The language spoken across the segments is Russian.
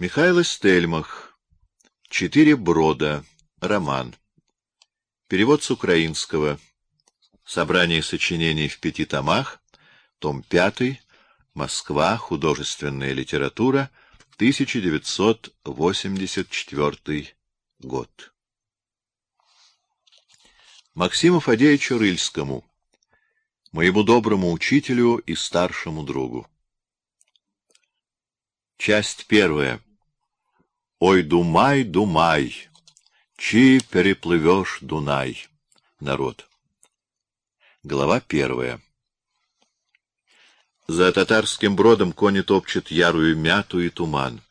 Михаил Стельмах. Четыре брода. Роман. Перевод с украинского. Собрание сочинений в пяти томах. Том пятый. Москва. Художественная литература. 1984 год. Максиму Фадеевичу Рыльскому, моему доброму учителю и старшему другу. Часть первая. Ой, думай, думай, чи переплывешь Дунай. Народ. Глава первая. За татарским бродом кони топчет ярую мяту и туман.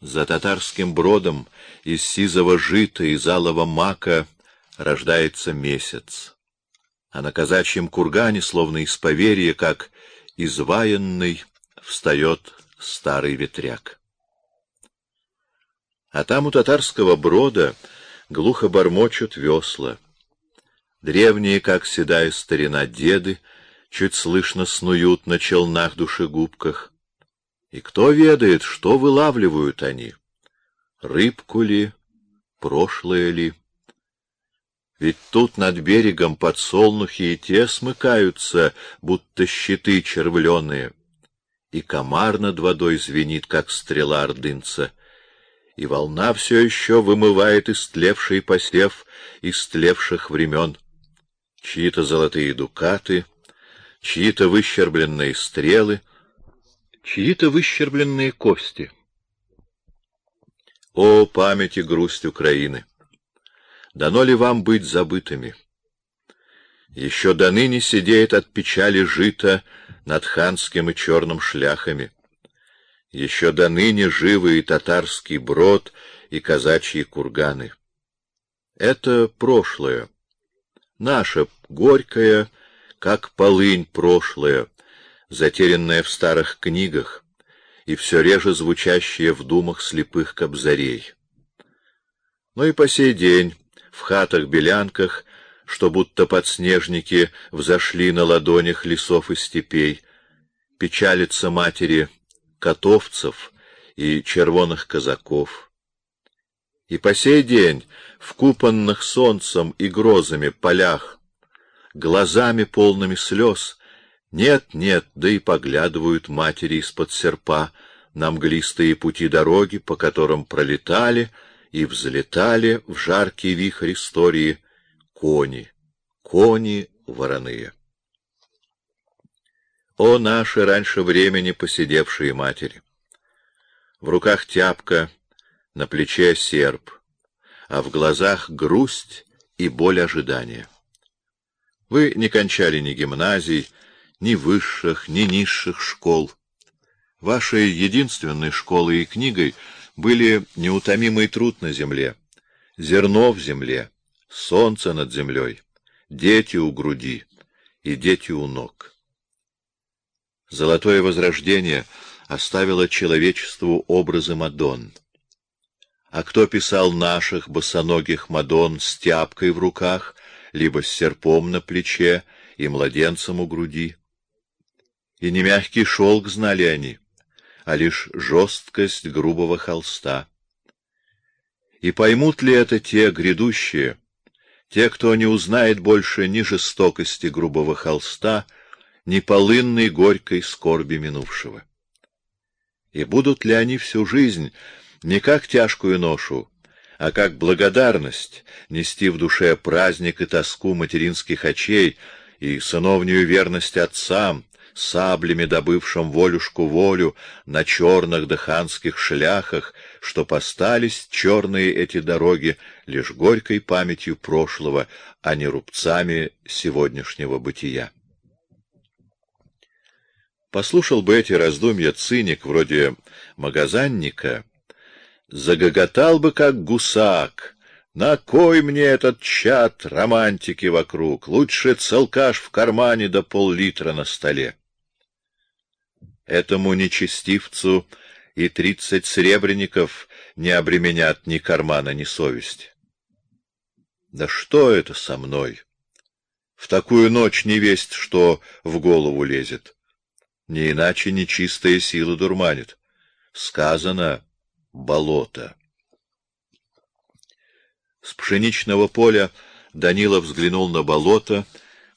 За татарским бродом из сизого жита и залого мака рождается месяц. А на казачьем кургане, словно из поверья, как изваянный, встает старый ветряк. А там у татарского брода глухо бормочут весла. Древние, как седая старина деды, чуть слышно снуют на челнах душегубках. И кто ведает, что вылавливают они? Рыбку ли, прошлое ли? Ведь тут над берегом подсолнухи и те смыкаются, будто щиты червленые. И комар над водой звенит, как стрела ордынца — и волна все еще вымывает истлевший посев истлевших времен. Чьи-то золотые дукаты, чьи-то выщербленные стрелы, чьи-то выщербленные кости. О, память и грусть Украины! Дано ли вам быть забытыми? Еще до ныне сидеет от печали жито над ханским и черным шляхами. Еще до ныне живы и татарский брод, и казачьи курганы. Это прошлое. Наше горькое, как полынь прошлое, затерянное в старых книгах и все реже звучащее в думах слепых кобзарей. Но и по сей день в хатах-белянках, что будто подснежники взошли на ладонях лесов и степей, печалятся матери — котовцев и червоных казаков. И по сей день в купанных солнцем и грозами полях, глазами полными слез, нет-нет, да и поглядывают матери из-под серпа на мглистые пути дороги, по которым пролетали и взлетали в жаркий вихрь истории кони, кони вороные. О, наши раньше времени посидевшие матери! В руках тяпка, на плече серп, а в глазах грусть и боль ожидания. Вы не кончали ни гимназий, ни высших, ни низших школ. Вашей единственной школой и книгой были неутомимый труд на земле, зерно в земле, солнце над землей, дети у груди и дети у ног. Золотое возрождение оставило человечеству образы Мадонн. А кто писал наших босоногих Мадонн с тяпкой в руках, либо с серпом на плече и младенцем у груди? И не мягкий шелк знали они, а лишь жесткость грубого холста. И поймут ли это те грядущие, те, кто не узнает больше ни жестокости грубого холста, ни полынной горькой скорби минувшего. И будут ли они всю жизнь не как тяжкую ношу, а как благодарность нести в душе праздник и тоску материнских очей и сыновнюю верность отцам, саблями добывшим волюшку волю на черных дыханских шляхах, что постались черные эти дороги лишь горькой памятью прошлого, а не рубцами сегодняшнего бытия. Послушал бы эти раздумья циник вроде магазанника, загоготал бы как гусак. На кой мне этот чат романтики вокруг? Лучше целкаш в кармане да пол-литра на столе. Этому нечестивцу и тридцать сребреников не обременят ни кармана, ни совесть. Да что это со мной? В такую ночь не весть, что в голову лезет. Не иначе нечистая сила дурманит. Сказано, болото. С пшеничного поля Данила взглянул на болото,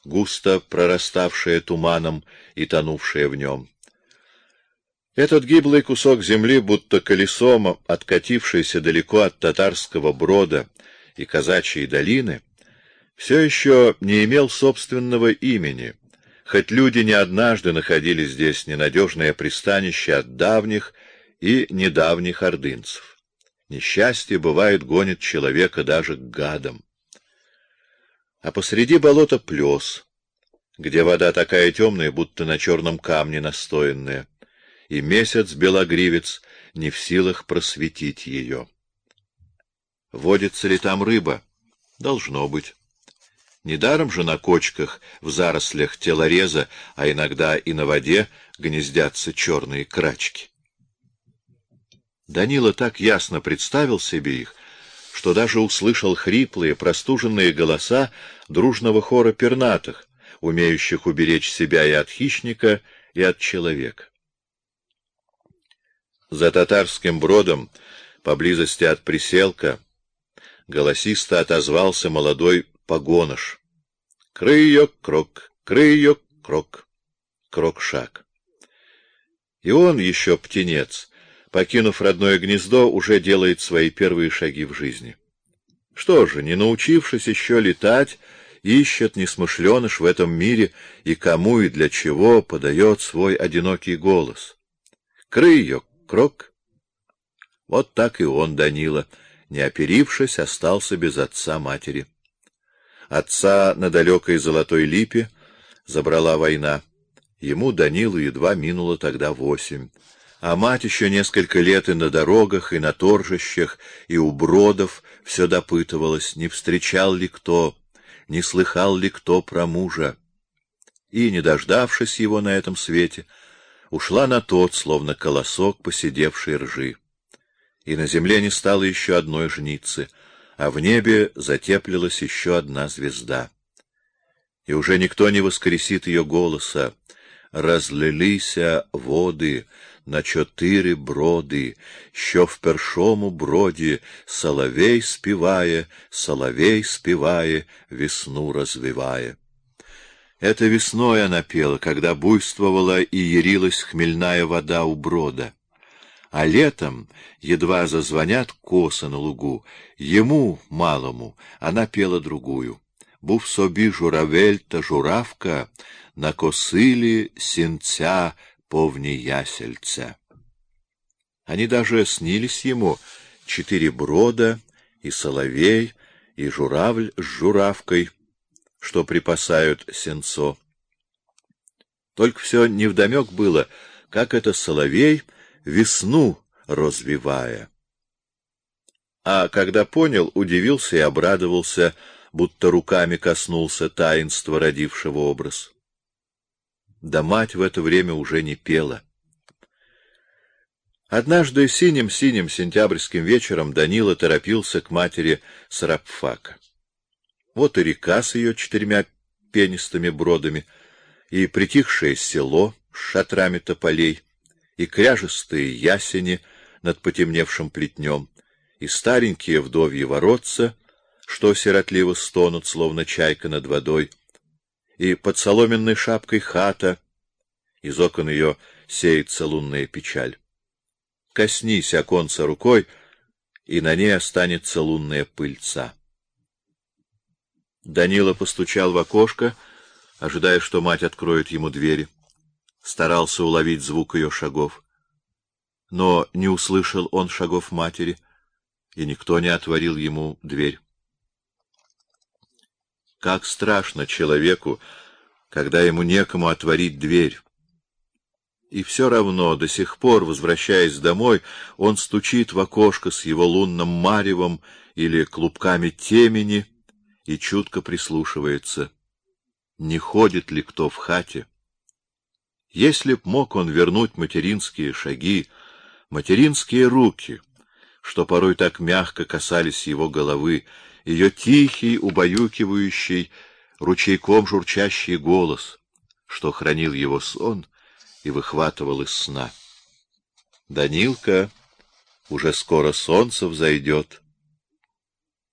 густо прораставшее туманом и тонувшее в нем. Этот гиблый кусок земли, будто колесом, откатившийся далеко от татарского брода и казачьей долины, все еще не имел собственного имени, хоть люди не однажды находили здесь ненадежное пристанище от давних и недавних ордынцев. Несчастье, бывает, гонит человека даже к гадам. А посреди болота плес, где вода такая темная, будто на черном камне настоянная, и месяц-белогривец не в силах просветить ее. Водится ли там рыба? Должно быть. Недаром же на кочках, в зарослях телореза, а иногда и на воде, гнездятся черные крачки. Данила так ясно представил себе их, что даже услышал хриплые, простуженные голоса дружного хора пернатых, умеющих уберечь себя и от хищника, и от человека. За татарским бродом, поблизости от приселка, голосисто отозвался молодой погоныш. Крыёк-крок, крыёк-крок, крок-шаг. И он, еще птенец, покинув родное гнездо, уже делает свои первые шаги в жизни. Что же, не научившись еще летать, ищет несмышленыш в этом мире и кому и для чего подает свой одинокий голос. Крыёк, крок. Вот так и он, Данила, не оперившись, остался без отца-матери. Отца на далекой золотой липе забрала война. Ему, Данилу, едва минуло тогда восемь. А мать еще несколько лет и на дорогах, и на торжищах, и у бродов все допытывалась, не встречал ли кто, не слыхал ли кто про мужа. И, не дождавшись его на этом свете, ушла на тот, словно колосок поседевшей ржи. И на земле не стало еще одной жницы, а в небе затеплилась еще одна звезда. И уже никто не воскресит ее голоса. Разлилися воды на чотири броди, що в першому броді соловей співає, соловей співає, весну развивая. Это весной она пела, когда буйствовала и ярилась хмельная вода у брода. А летом, едва зазвонят косы на лугу, ему, малому, она пела другую. Був собі журавель та журавка, на косилі сінця повні ясельца. Они даже снились ему, четыре брода, и соловей, и журавль с журавкой — что припасают сенцо. Только все невдомек было, как это соловей весну развивая. А когда понял, удивился и обрадовался, будто руками коснулся таинства родившего образ. Да мать в это время уже не пела. Однажды синим-синим сентябрьским вечером Данила торопился к матери Сарапфака. Вот и река с ее четырьмя пенистыми бродами, и притихшее село с шатрами тополей, и кряжестые ясени над потемневшим плетнем, и старенькие вдовьи воротца, что сиротливо стонут, словно чайка над водой, и под соломенной шапкой хата, из окон ее сеется лунная печаль. Коснись оконца рукой, и на ней останется лунная пыльца. Данила постучал в окошко, ожидая, что мать откроет ему двери. Старался уловить звук ее шагов. Но не услышал он шагов матери, и никто не отворил ему дверь. Как страшно человеку, когда ему некому отворить дверь. И все равно, до сих пор, возвращаясь домой, он стучит в окошко с его лунным маревом или клубками темени, и чутко прислушивается, не ходит ли кто в хате. Если б мог он вернуть материнские шаги, материнские руки, что порой так мягко касались его головы, ее тихий, убаюкивающий, ручейком журчащий голос, что хранил его сон и выхватывал из сна. Данилка, уже скоро солнце взойдет,